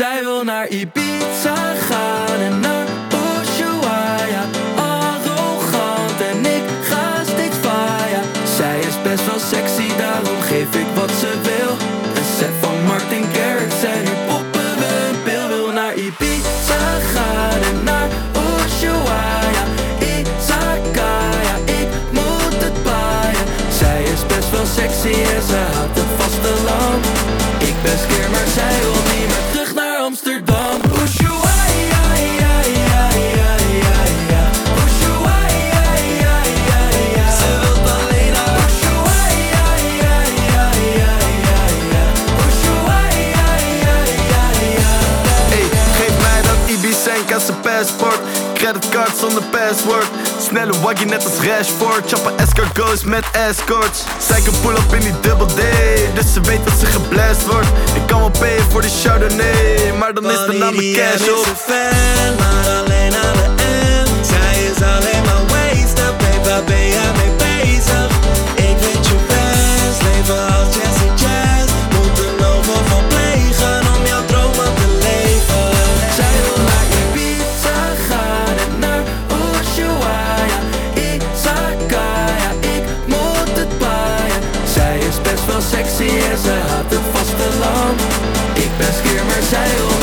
Zij wil naar Ibiza gaan en naar Ushuaia. Arrogant en ik ga steeds vaaien. Zij is best wel sexy, daarom geef ik wat ze wil. Een set van Martin Garrix en nu poppen. We een pil Wil naar Ibiza gaan en naar Ushuaia. Izakaya, ik moet het paaien. Zij is best wel sexy en ze houdt het vasteland Ik ben skeer, maar zij wil Creditcard zonder password. Snelle waggie net als Rashford. Chappen escargots met escorts. Zij kan pull up in die double D Dus ze weet dat ze geblast wordt. Ik kan wel payen voor die chardonnay Maar dan is de naam mijn cash op het vasteland. Ik